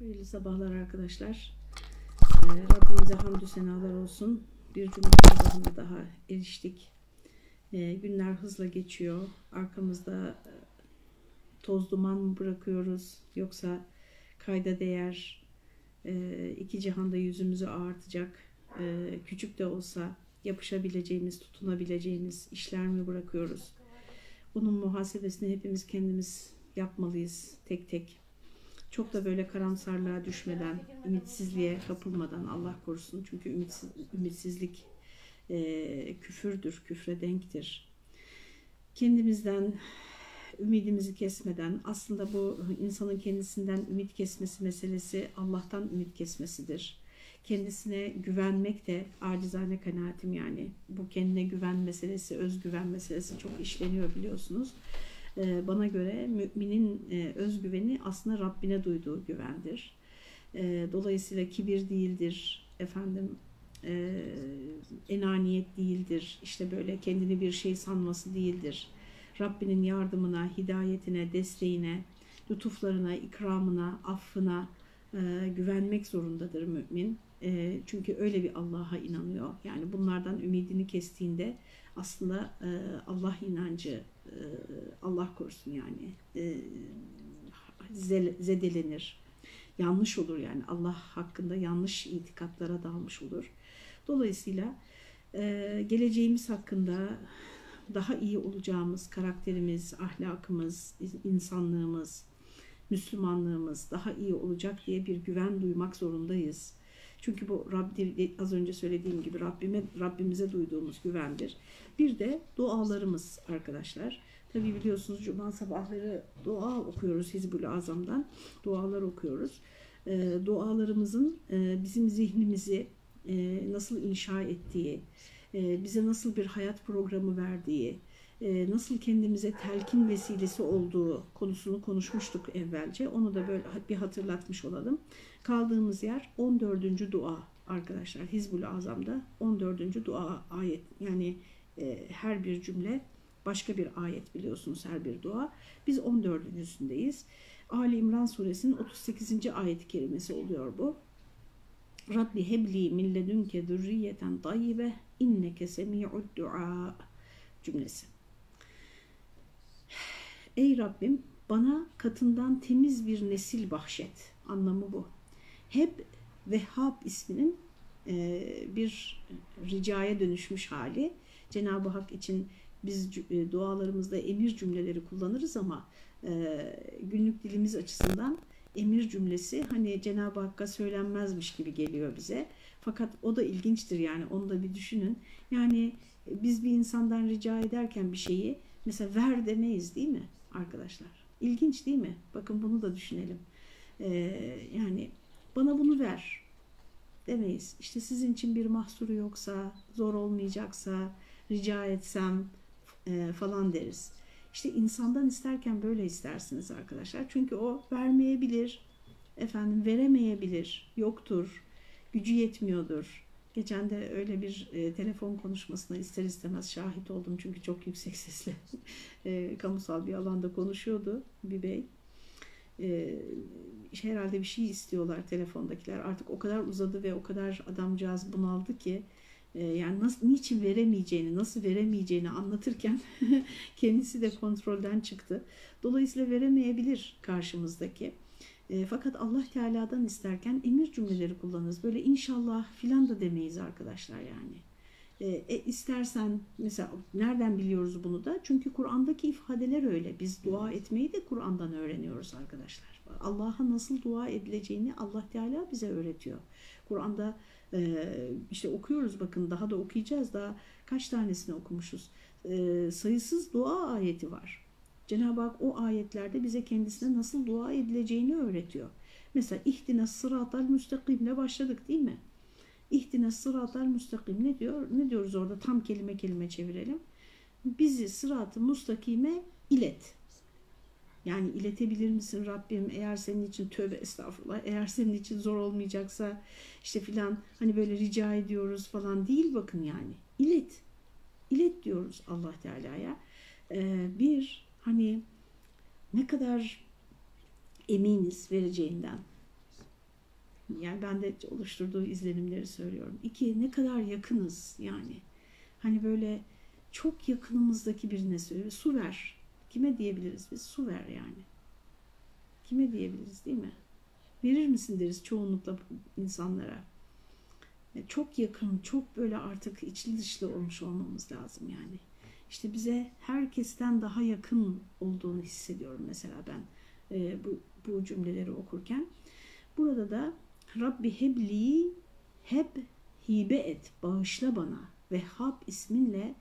Hayırlı sabahlar arkadaşlar. Ee, Rabbimize hamdü senalar olsun. Bir cuma sabahına daha eriştik. Ee, günler hızla geçiyor. Arkamızda e, toz duman mı bırakıyoruz yoksa kayda değer e, iki cihanda yüzümüzü ağartacak e, küçük de olsa yapışabileceğimiz, tutunabileceğimiz işler mi bırakıyoruz? Bunun muhasebesini hepimiz kendimiz yapmalıyız tek tek. Çok da böyle karamsarlığa düşmeden, ümitsizliğe kapılmadan Allah korusun. Çünkü ümitsiz, ümitsizlik e, küfürdür, küfre denktir. Kendimizden ümidimizi kesmeden aslında bu insanın kendisinden ümit kesmesi meselesi Allah'tan ümit kesmesidir. Kendisine güvenmek de acizane kanaatim yani. Bu kendine güven meselesi, özgüven meselesi çok işleniyor biliyorsunuz. Ee, bana göre müminin e, özgüveni aslında Rabbine duyduğu güvendir. Ee, dolayısıyla kibir değildir, efendim e, enaniyet değildir, işte böyle kendini bir şey sanması değildir. Rabbinin yardımına, hidayetine, desteğine, lütuflarına, ikramına, affına e, güvenmek zorundadır mümin. çünkü öyle bir Allah'a inanıyor. Yani bunlardan ümidini kestiğinde aslında Allah inancı e, Allah korusun yani e, zedelenir. Yanlış olur yani Allah hakkında yanlış itikatlara dalmış olur. Dolayısıyla e, geleceğimiz hakkında daha iyi olacağımız karakterimiz, ahlakımız, insanlığımız, Müslümanlığımız daha iyi olacak diye bir güven duymak zorundayız. Çünkü bu Rabbi, az önce söylediğim gibi Rabbime, Rabbimize duyduğumuz güvendir. Bir de dualarımız arkadaşlar. Tabi biliyorsunuz cuma sabahları dua okuyoruz Hizbul Azam'dan. Dualar okuyoruz. E, dualarımızın e, bizim zihnimizi e, nasıl inşa ettiği, e, bize nasıl bir hayat programı verdiği, e, nasıl kendimize telkin vesilesi olduğu konusunu konuşmuştuk evvelce. Onu da böyle bir hatırlatmış olalım. Kaldığımız yer 14. dua arkadaşlar. Hizbul Azam'da 14. dua ayet. Yani e, her bir cümle başka bir ayet biliyorsunuz her bir dua. Biz 14.sündeyiz. Ali İmran suresinin 38. ayet-i kerimesi oluyor bu. Rabbi hebli min ledünke zürriyeten tayyibe inneke semi'ud dua cümlesi. Ey Rabbim bana katından temiz bir nesil bahşet. Anlamı bu. Hep Vehhab isminin e, bir ricaya dönüşmüş hali. Cenab-ı Hak için biz e, dualarımızda emir cümleleri kullanırız ama e, günlük dilimiz açısından emir cümlesi hani Cenab-ı Hakk'a söylenmezmiş gibi geliyor bize. Fakat o da ilginçtir yani onu da bir düşünün. Yani biz bir insandan rica ederken bir şeyi mesela ver demeyiz değil mi arkadaşlar? İlginç değil mi? Bakın bunu da düşünelim. Ee, yani bana bunu ver demeyiz. İşte sizin için bir mahsuru yoksa, zor olmayacaksa, rica etsem e, falan deriz. İşte insandan isterken böyle istersiniz arkadaşlar. Çünkü o vermeyebilir, efendim veremeyebilir, yoktur, gücü yetmiyordur. Geçen de öyle bir e, telefon konuşmasına ister istemez şahit oldum çünkü çok yüksek sesle e, kamusal bir alanda konuşuyordu bir bey. E, herhalde bir şey istiyorlar telefondakiler. Artık o kadar uzadı ve o kadar adamcağız bunaldı ki e, yani nasıl, niçin veremeyeceğini, nasıl veremeyeceğini anlatırken kendisi de kontrolden çıktı. Dolayısıyla veremeyebilir karşımızdaki. E, fakat Allah Teala'dan isterken emir cümleleri kullanırız. Böyle inşallah filan da demeyiz arkadaşlar yani. E, e, istersen mesela nereden biliyoruz bunu da? Çünkü Kur'an'daki ifadeler öyle. Biz dua etmeyi de Kur'an'dan öğreniyoruz arkadaşlar. Allah'a nasıl dua edileceğini Allah Teala bize öğretiyor. Kur'an'da e, işte okuyoruz bakın daha da okuyacağız. Daha kaç tanesini okumuşuz. E, sayısız dua ayeti var. Cenab-ı Hak o ayetlerde bize kendisine nasıl dua edileceğini öğretiyor. Mesela ihdine sıratal müstakimle başladık değil mi? İhdine sıratal müstakim ne diyor? Ne diyoruz orada? Tam kelime kelime çevirelim. Bizi sıratı müstakime ilet. Yani iletebilir misin Rabbim eğer senin için tövbe estağfurullah eğer senin için zor olmayacaksa işte filan hani böyle rica ediyoruz falan değil bakın yani. İlet. İlet diyoruz Allah Teala'ya. Ee, bir hani ne kadar eminiz vereceğinden. Yani ben de oluşturduğu izlenimleri söylüyorum. İki, ne kadar yakınız yani. Hani böyle çok yakınımızdaki birine söylüyor. Su ver. Kime diyebiliriz biz? Su ver yani. Kime diyebiliriz değil mi? Verir misin deriz çoğunlukla insanlara. Çok yakın, çok böyle artık içli dışlı olmuş olmamız lazım yani. İşte bize herkesten daha yakın olduğunu hissediyorum mesela ben e, bu, bu cümleleri okurken. Burada da Rabbi hebli heb hibe et, bağışla bana. Vehhab isminle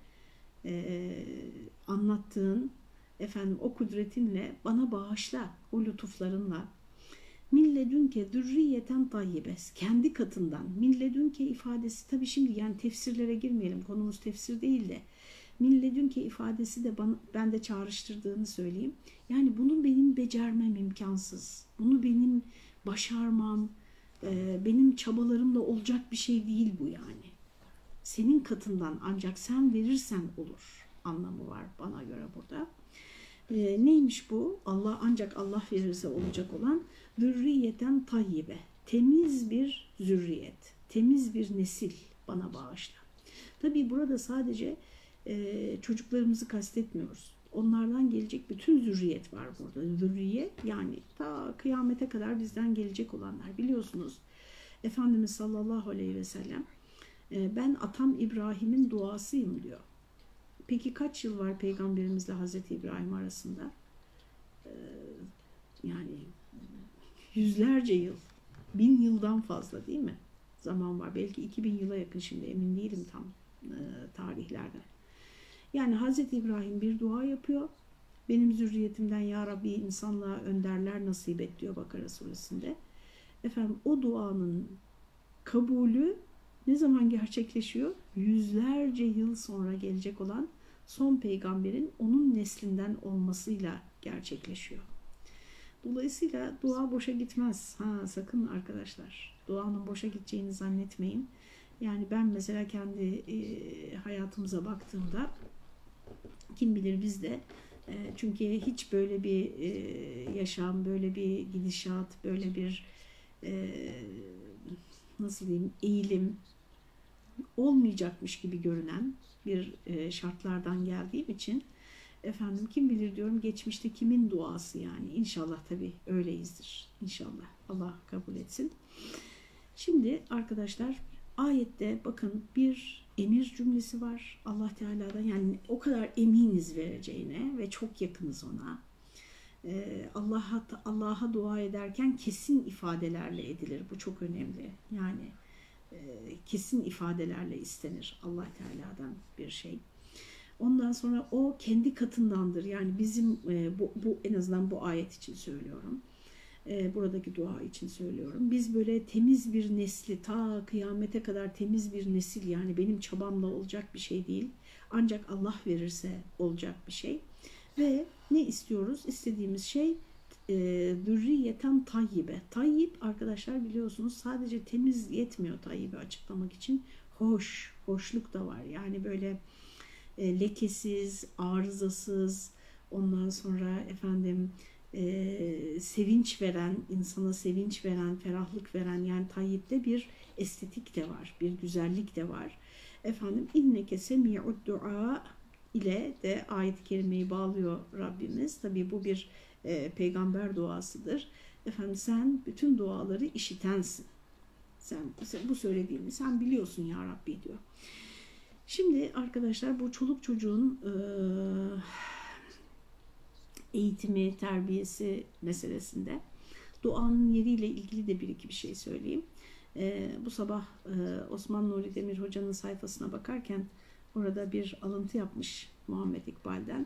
e, anlattığın efendim o kudretinle bana bağışla o lütuflarınla. Milledünke zürriyeten tayyibes. Kendi katından. Milledünke ifadesi tabi şimdi yani tefsirlere girmeyelim. Konumuz tefsir değil de. Milledünke ifadesi de bana, ben de çağrıştırdığını söyleyeyim. Yani bunu benim becermem imkansız. Bunu benim başarmam, e, benim çabalarımla olacak bir şey değil bu yani. Senin katından ancak sen verirsen olur anlamı var bana göre burada. E, neymiş bu? Allah ancak Allah verirse olacak olan zürriyeten tayyibe. Temiz bir zürriyet, temiz bir nesil bana bağışla. Tabii burada sadece çocuklarımızı kastetmiyoruz. Onlardan gelecek bütün zürriyet var burada. Zürriye yani ta kıyamete kadar bizden gelecek olanlar. Biliyorsunuz Efendimiz sallallahu aleyhi ve sellem e, ben atam İbrahim'in duasıyım diyor. Peki kaç yıl var peygamberimizle Hazreti İbrahim arasında? E, yani yüzlerce yıl, bin yıldan fazla değil mi? Zaman var. Belki 2000 yıla yakın şimdi emin değilim tam e, tarihlerden. Yani Hazreti İbrahim bir dua yapıyor. Benim zürriyetimden ya Rabbi insanlığa önderler nasip et diyor Bakara suresinde. Efendim o duanın kabulü ne zaman gerçekleşiyor? Yüzlerce yıl sonra gelecek olan son peygamberin onun neslinden olmasıyla gerçekleşiyor. Dolayısıyla dua boşa gitmez. Ha sakın arkadaşlar. Duanın boşa gideceğini zannetmeyin. Yani ben mesela kendi e, hayatımıza baktığımda kim bilir biz de e, çünkü hiç böyle bir e, yaşam, böyle bir gidişat, böyle bir e, nasıl diyeyim eğilim olmayacakmış gibi görünen bir e, şartlardan geldiğim için efendim kim bilir diyorum geçmişte kimin duası yani? İnşallah tabi öyleyizdir. İnşallah. Allah kabul etsin. Şimdi arkadaşlar ayette bakın bir emir cümlesi var Allah Teala'dan yani o kadar eminiz vereceğine ve çok yakınız ona. Ee, Allah'a Allah'a dua ederken kesin ifadelerle edilir. Bu çok önemli. Yani e, kesin ifadelerle istenir Allah Teala'dan bir şey. Ondan sonra o kendi katındandır. Yani bizim e, bu, bu en azından bu ayet için söylüyorum. E, buradaki dua için söylüyorum. Biz böyle temiz bir nesli ta kıyamete kadar temiz bir nesil yani benim çabamla olacak bir şey değil. Ancak Allah verirse olacak bir şey. Ve ne istiyoruz? İstediğimiz şey e, zürriyeten tayyibe. Tayyip arkadaşlar biliyorsunuz sadece temiz yetmiyor tayyibi açıklamak için. Hoş, hoşluk da var. Yani böyle e, lekesiz, arızasız, ondan sonra efendim e, sevinç veren, insana sevinç veren, ferahlık veren yani tayyipte bir estetik de var, bir güzellik de var. Efendim inneke semi'ud dua ile de ayet-i kerimeyi bağlıyor Rabbimiz. Tabi bu bir e, peygamber duasıdır. Efendim sen bütün duaları işitensin. Sen, sen bu söylediğimi sen biliyorsun ya Rabbi diyor. Şimdi arkadaşlar bu çoluk çocuğun e, eğitimi, terbiyesi meselesinde duanın yeriyle ilgili de bir iki bir şey söyleyeyim. E, bu sabah e, Osman Nuri Demir Hoca'nın sayfasına bakarken orada bir alıntı yapmış Muhammed İkbal'den.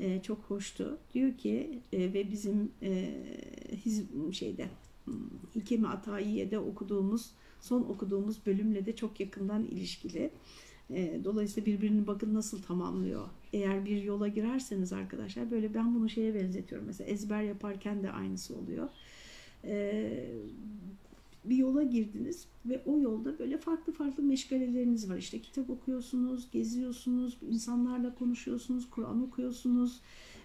E, çok hoştu. Diyor ki e, ve bizim e, hizb şeyde Hikemi Atayiye'de okuduğumuz son okuduğumuz bölümle de çok yakından ilişkili. E, dolayısıyla birbirini bakın nasıl tamamlıyor. Eğer bir yola girerseniz arkadaşlar böyle ben bunu şeye benzetiyorum. Mesela ezber yaparken de aynısı oluyor. E, bir yola girdiniz ve o yolda böyle farklı farklı meşgaleleriniz var. İşte kitap okuyorsunuz, geziyorsunuz, insanlarla konuşuyorsunuz, Kur'an okuyorsunuz,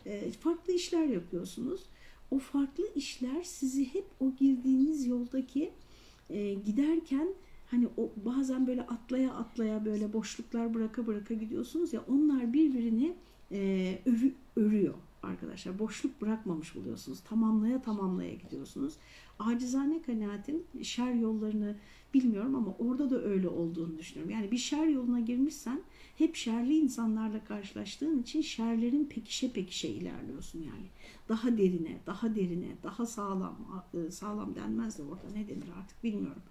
e, farklı işler yapıyorsunuz. O farklı işler sizi hep o girdiğiniz yoldaki e, giderken hani o bazen böyle atlaya atlaya böyle boşluklar bıraka bıraka gidiyorsunuz ya onlar birbirini e, övü, örüyor arkadaşlar. Boşluk bırakmamış oluyorsunuz. Tamamlaya tamamlaya gidiyorsunuz. Acizane kanaatim şer yollarını bilmiyorum ama orada da öyle olduğunu düşünüyorum. Yani bir şer yoluna girmişsen hep şerli insanlarla karşılaştığın için şerlerin pekişe pekişe ilerliyorsun yani. Daha derine, daha derine, daha sağlam, e, sağlam denmez de orada ne denir artık bilmiyorum.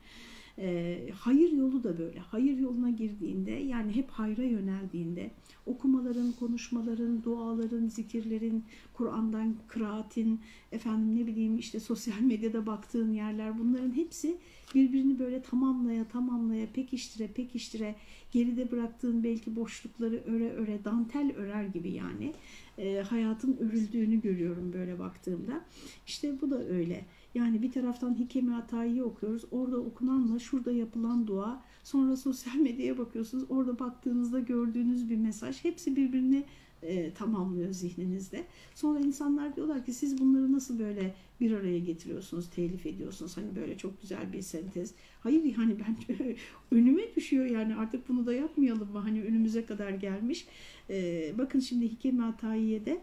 E, hayır yolu da böyle. Hayır yoluna girdiğinde yani hep hayra yöneldiğinde okumaların, konuşmaların, duaların, zikirlerin, Kur'an'dan kıraatin, efendim ne bileyim işte sosyal medyada baktığın yerler bunların hepsi birbirini böyle tamamlaya tamamlaya pekiştire pekiştire geride bıraktığın belki boşlukları öre öre dantel örer gibi yani e, hayatın örüldüğünü görüyorum böyle baktığımda. İşte bu da öyle. Yani bir taraftan Hikemi Hatay'ı okuyoruz. Orada okunanla şurada yapılan dua. Sonra sosyal medyaya bakıyorsunuz. Orada baktığınızda gördüğünüz bir mesaj. Hepsi birbirini e, tamamlıyor zihninizde. Sonra insanlar diyorlar ki siz bunları nasıl böyle bir araya getiriyorsunuz, telif ediyorsunuz. Hani böyle çok güzel bir sentez. Hayır hani ben önüme düşüyor yani artık bunu da yapmayalım mı? Hani önümüze kadar gelmiş. E, bakın şimdi Hikemi Hatayi'de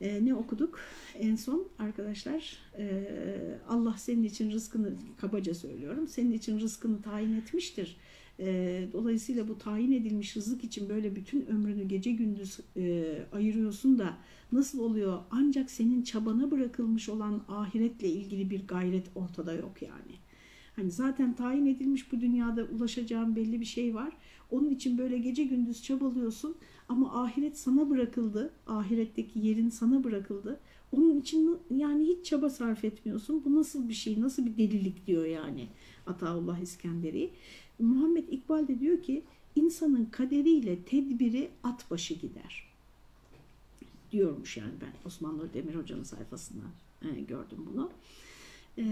e, ne okuduk en son arkadaşlar? E, Allah senin için rızkını kabaca söylüyorum. Senin için rızkını tayin etmiştir. E, dolayısıyla bu tayin edilmiş rızık için böyle bütün ömrünü gece gündüz e, ayırıyorsun da nasıl oluyor? Ancak senin çabana bırakılmış olan ahiretle ilgili bir gayret ortada yok yani. Hani zaten tayin edilmiş bu dünyada ulaşacağın belli bir şey var. Onun için böyle gece gündüz çabalıyorsun ama ahiret sana bırakıldı. Ahiretteki yerin sana bırakıldı. Onun için yani hiç çaba sarf etmiyorsun. Bu nasıl bir şey? Nasıl bir delilik diyor yani Ataullah İskenderi. Muhammed İkbal de diyor ki insanın kaderiyle tedbiri at başı gider. Diyormuş yani ben Osmanlı Demir Hoca'nın sayfasından e, gördüm bunu. E,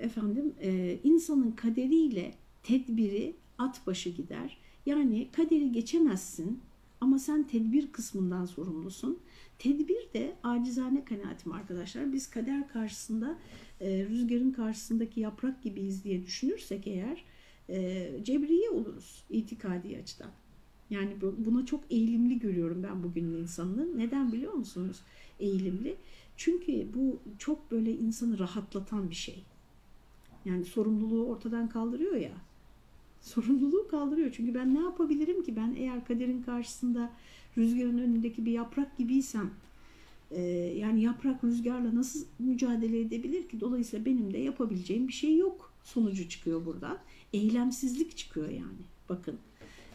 efendim e, insanın kaderiyle tedbiri at başı gider. Yani kaderi geçemezsin ama sen tedbir kısmından sorumlusun. Tedbir de acizane kanaatim arkadaşlar. Biz kader karşısında e, rüzgarın karşısındaki yaprak gibiyiz diye düşünürsek eğer e, cebriye oluruz itikadi açıdan. Yani buna çok eğilimli görüyorum ben bugünün insanını. Neden biliyor musunuz eğilimli? Çünkü bu çok böyle insanı rahatlatan bir şey. Yani sorumluluğu ortadan kaldırıyor ya. Sorumluluğu kaldırıyor. Çünkü ben ne yapabilirim ki? Ben eğer kaderin karşısında rüzgarın önündeki bir yaprak gibiysem e, yani yaprak rüzgarla nasıl mücadele edebilir ki? Dolayısıyla benim de yapabileceğim bir şey yok sonucu çıkıyor buradan eylemsizlik çıkıyor yani. Bakın.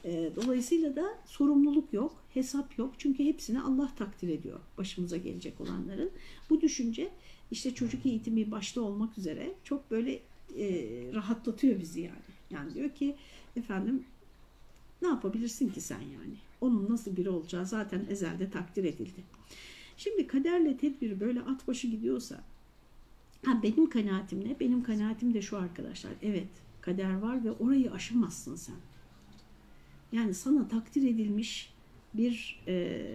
E, dolayısıyla da sorumluluk yok, hesap yok. Çünkü hepsini Allah takdir ediyor başımıza gelecek olanların. Bu düşünce işte çocuk eğitimi başta olmak üzere çok böyle e, rahatlatıyor bizi yani. Yani diyor ki efendim ne yapabilirsin ki sen yani? Onun nasıl biri olacağı zaten ezelde takdir edildi. Şimdi kaderle tedbir böyle at başı gidiyorsa ha benim kanaatim ne? Benim kanaatim de şu arkadaşlar. Evet kader var ve orayı aşamazsın sen. Yani sana takdir edilmiş bir e,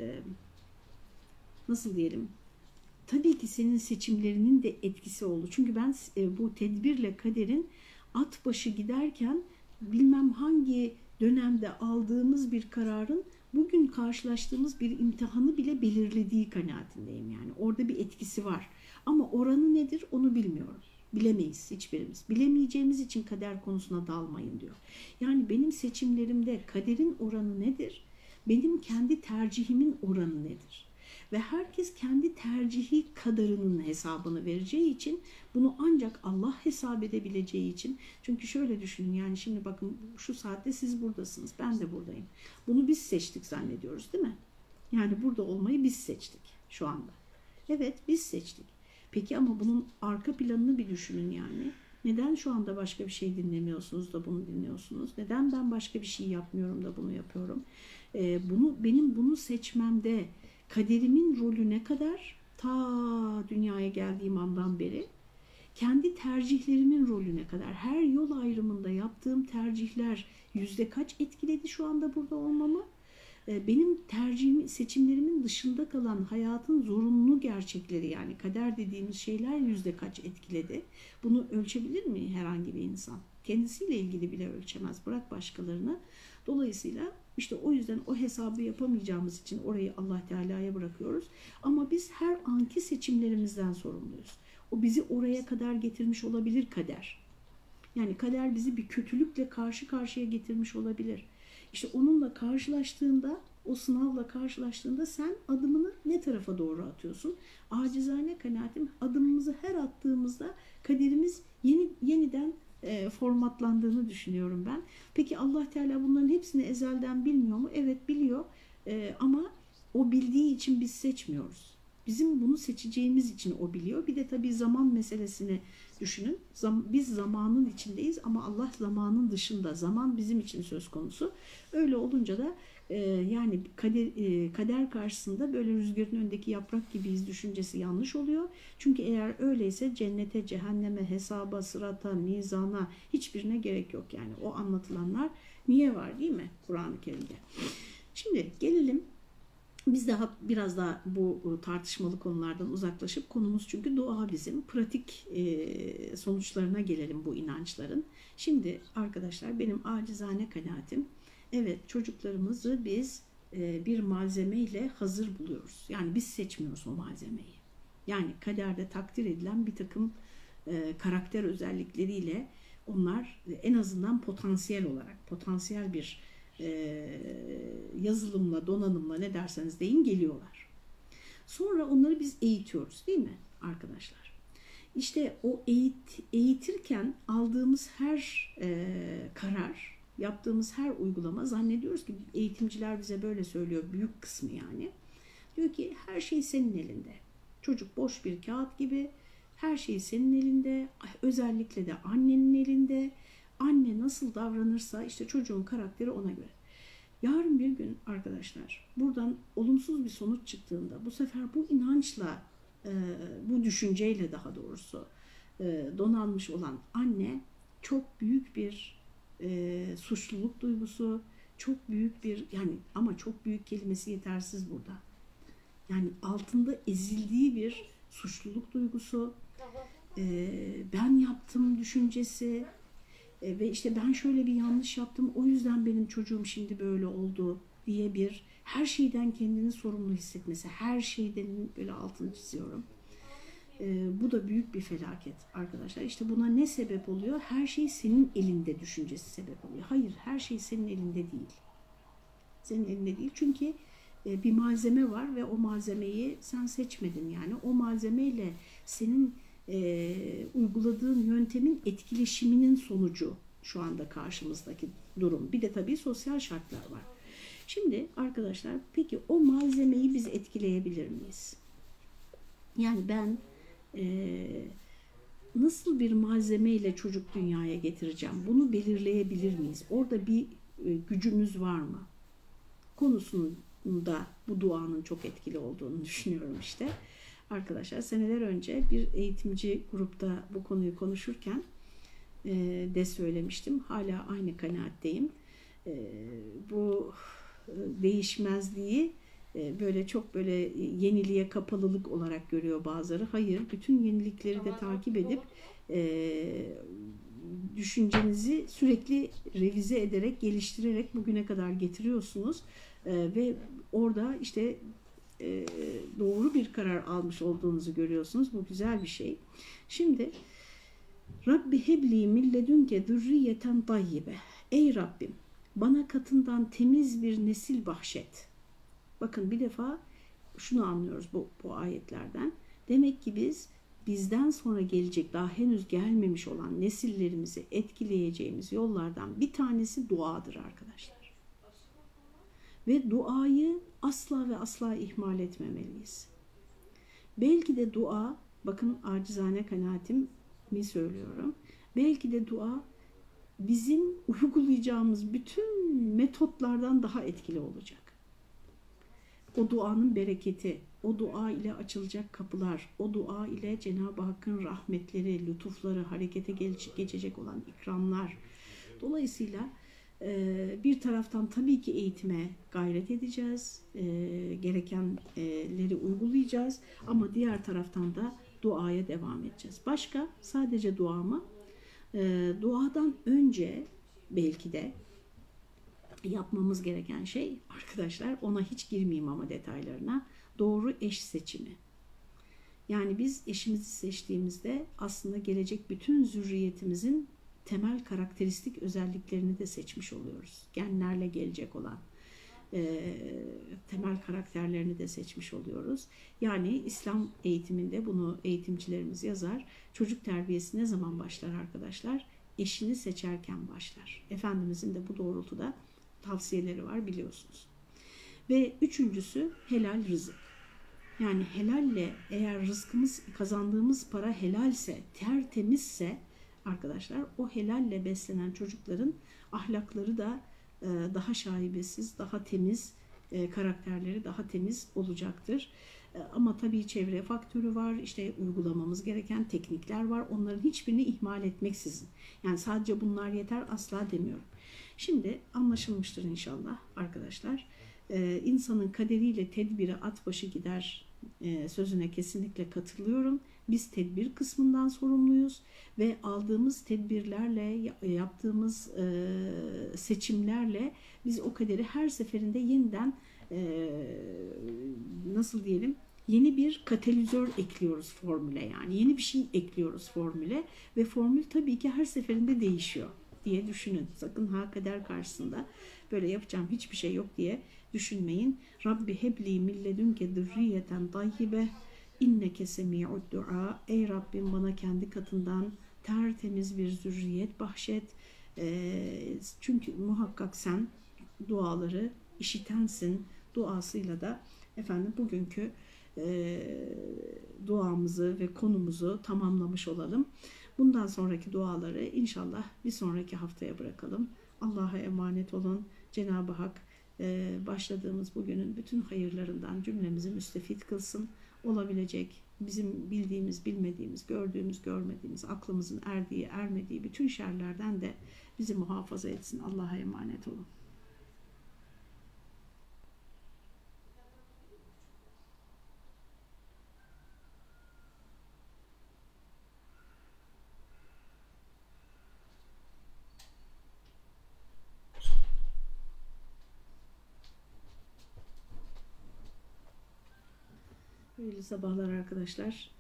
nasıl diyelim tabii ki senin seçimlerinin de etkisi oldu. Çünkü ben e, bu tedbirle kaderin at başı giderken bilmem hangi dönemde aldığımız bir kararın bugün karşılaştığımız bir imtihanı bile belirlediği kanaatindeyim yani. Orada bir etkisi var. Ama oranı nedir onu bilmiyoruz. Bilemeyiz hiçbirimiz. Bilemeyeceğimiz için kader konusuna dalmayın diyor. Yani benim seçimlerimde kaderin oranı nedir? Benim kendi tercihimin oranı nedir? Ve herkes kendi tercihi kadarının hesabını vereceği için bunu ancak Allah hesap edebileceği için. Çünkü şöyle düşünün yani şimdi bakın şu saatte siz buradasınız ben de buradayım. Bunu biz seçtik zannediyoruz değil mi? Yani burada olmayı biz seçtik şu anda. Evet biz seçtik. Peki ama bunun arka planını bir düşünün yani. Neden şu anda başka bir şey dinlemiyorsunuz da bunu dinliyorsunuz? Neden ben başka bir şey yapmıyorum da bunu yapıyorum? Ee, bunu benim bunu seçmemde kaderimin rolü ne kadar? Ta dünyaya geldiğim andan beri kendi tercihlerimin rolü ne kadar? Her yol ayrımında yaptığım tercihler yüzde kaç etkiledi şu anda burada olmamı? e, benim tercihim, seçimlerimin dışında kalan hayatın zorunlu gerçekleri yani kader dediğimiz şeyler yüzde kaç etkiledi? Bunu ölçebilir mi herhangi bir insan? Kendisiyle ilgili bile ölçemez. Bırak başkalarını. Dolayısıyla işte o yüzden o hesabı yapamayacağımız için orayı Allah Teala'ya bırakıyoruz. Ama biz her anki seçimlerimizden sorumluyuz. O bizi oraya kadar getirmiş olabilir kader. Yani kader bizi bir kötülükle karşı karşıya getirmiş olabilir. İşte onunla karşılaştığında, o sınavla karşılaştığında sen adımını ne tarafa doğru atıyorsun? Acizane kanaatim adımımızı her attığımızda kaderimiz yeni yeniden e, formatlandığını düşünüyorum ben. Peki Allah Teala bunların hepsini ezelden bilmiyor mu? Evet biliyor. E, ama o bildiği için biz seçmiyoruz. Bizim bunu seçeceğimiz için o biliyor. Bir de tabii zaman meselesini düşünün. Biz zamanın içindeyiz ama Allah zamanın dışında. Zaman bizim için söz konusu. Öyle olunca da e, yani kader, e, kader karşısında böyle rüzgarın önündeki yaprak gibiyiz düşüncesi yanlış oluyor. Çünkü eğer öyleyse cennete, cehenneme, hesaba, sırata, mizana hiçbirine gerek yok. Yani o anlatılanlar niye var değil mi Kur'an-ı Kerim'de? Şimdi gelelim biz daha biraz daha bu e, tartışmalı konulardan uzaklaşıp konumuz çünkü dua bizim pratik e, sonuçlarına gelelim bu inançların. Şimdi arkadaşlar benim acizane kanaatim evet çocuklarımızı biz e, bir malzemeyle hazır buluyoruz. Yani biz seçmiyoruz o malzemeyi. Yani kaderde takdir edilen bir takım karakter özellikleriyle onlar en azından potansiyel olarak potansiyel bir e, yazılımla, donanımla ne derseniz deyin geliyorlar. Sonra onları biz eğitiyoruz değil mi arkadaşlar? İşte o eğit, eğitirken aldığımız her e, karar, yaptığımız her uygulama zannediyoruz ki eğitimciler bize böyle söylüyor büyük kısmı yani. Diyor ki her şey senin elinde. Çocuk boş bir kağıt gibi her şey senin elinde. Özellikle de annenin elinde anne nasıl davranırsa işte çocuğun karakteri ona göre. Yarın bir gün arkadaşlar buradan olumsuz bir sonuç çıktığında bu sefer bu inançla e, bu düşünceyle daha doğrusu e, donanmış olan anne çok büyük bir e, suçluluk duygusu, çok büyük bir yani ama çok büyük kelimesi yetersiz burada. Yani altında ezildiği bir suçluluk duygusu, ben yaptım düşüncesi, e, ve işte ben şöyle bir yanlış yaptım o yüzden benim çocuğum şimdi böyle oldu diye bir her şeyden kendini sorumlu hissetmesi, her şeyden böyle altını çiziyorum. E, bu da büyük bir felaket arkadaşlar. İşte buna ne sebep oluyor? Her şey senin elinde düşüncesi sebep oluyor. Hayır, her şey senin elinde değil. Senin elinde değil. Çünkü e, bir malzeme var ve o malzemeyi sen seçmedin yani. O malzemeyle senin e, uyguladığın yöntemin etkileşiminin sonucu şu anda karşımızdaki durum. Bir de tabii sosyal şartlar var. Şimdi arkadaşlar peki o malzemeyi biz etkileyebilir miyiz? Yani ben nasıl bir malzemeyle çocuk dünyaya getireceğim? Bunu belirleyebilir miyiz? Orada bir e, gücümüz var mı? Konusunda bu duanın çok etkili olduğunu düşünüyorum işte arkadaşlar seneler önce bir eğitimci grupta bu konuyu konuşurken e, de söylemiştim. Hala aynı kanaatteyim. E, bu değişmezliği böyle çok böyle yeniliğe kapalılık olarak görüyor bazıları. Hayır, bütün yenilikleri de takip edip e, düşüncenizi sürekli revize ederek, geliştirerek bugüne kadar getiriyorsunuz. E, ve orada işte e, doğru bir karar almış olduğunuzu görüyorsunuz. Bu güzel bir şey. Şimdi Rabbi hebli milledünke zürriyeten tayyibe. Ey Rabbim bana katından temiz bir nesil bahşet. Bakın bir defa şunu anlıyoruz bu, bu ayetlerden. Demek ki biz bizden sonra gelecek daha henüz gelmemiş olan nesillerimizi etkileyeceğimiz yollardan bir tanesi duadır arkadaşlar. Ve duayı asla ve asla ihmal etmemeliyiz. Belki de dua, bakın acizane kanaatim mi söylüyorum. Belki de dua bizim uygulayacağımız bütün metotlardan daha etkili olacak. O duanın bereketi, o dua ile açılacak kapılar, o dua ile Cenab-ı Hakk'ın rahmetleri, lütufları, harekete geçecek olan ikramlar. Dolayısıyla Ee, bir taraftan tabii ki eğitime gayret edeceğiz, ee, gerekenleri uygulayacağız ama diğer taraftan da duaya devam edeceğiz. Başka sadece dua mı? Ee, duadan önce belki de yapmamız gereken şey arkadaşlar ona hiç girmeyeyim ama detaylarına doğru eş seçimi. Yani biz eşimizi seçtiğimizde aslında gelecek bütün zürriyetimizin temel karakteristik özelliklerini de seçmiş oluyoruz. Genlerle gelecek olan e, temel karakterlerini de seçmiş oluyoruz. Yani İslam eğitiminde bunu eğitimcilerimiz yazar. Çocuk terbiyesi ne zaman başlar arkadaşlar? Eşini seçerken başlar. Efendimizin de bu doğrultuda tavsiyeleri var biliyorsunuz. Ve üçüncüsü helal rızık. Yani helalle eğer rızkımız kazandığımız para helalse, tertemizse arkadaşlar o helalle beslenen çocukların ahlakları da e, daha şaibesiz, daha temiz, e, karakterleri daha temiz olacaktır. E, ama tabii çevre faktörü var, işte uygulamamız gereken teknikler var. Onların hiçbirini ihmal etmeksizin. Yani sadece bunlar yeter asla demiyorum. Şimdi anlaşılmıştır inşallah arkadaşlar. Ee, insanın kaderiyle tedbiri at başı gider e, sözüne kesinlikle katılıyorum. Biz tedbir kısmından sorumluyuz ve aldığımız tedbirlerle, yaptığımız e, seçimlerle biz o kaderi her seferinde yeniden e, nasıl diyelim yeni bir katalizör ekliyoruz formüle yani yeni bir şey ekliyoruz formüle ve formül tabii ki her seferinde değişiyor diye düşünün. Sakın ha kader karşısında böyle yapacağım hiçbir şey yok diye düşünmeyin. Rabbi hebli milledünke zürriyeten tayyibe inneke semi'ud dua. Ey Rabbim bana kendi katından tertemiz bir zürriyet bahşet. E, çünkü muhakkak sen duaları işitensin. Duasıyla da efendim bugünkü e, duamızı ve konumuzu tamamlamış olalım. Bundan sonraki duaları inşallah bir sonraki haftaya bırakalım. Allah'a emanet olun. Cenab-ı Hak e, başladığımız bugünün bütün hayırlarından cümlemizi müstefit kılsın. Olabilecek bizim bildiğimiz, bilmediğimiz, gördüğümüz, görmediğimiz, aklımızın erdiği, ermediği bütün şerlerden de bizi muhafaza etsin. Allah'a emanet olun. Hayırlı sabahlar arkadaşlar.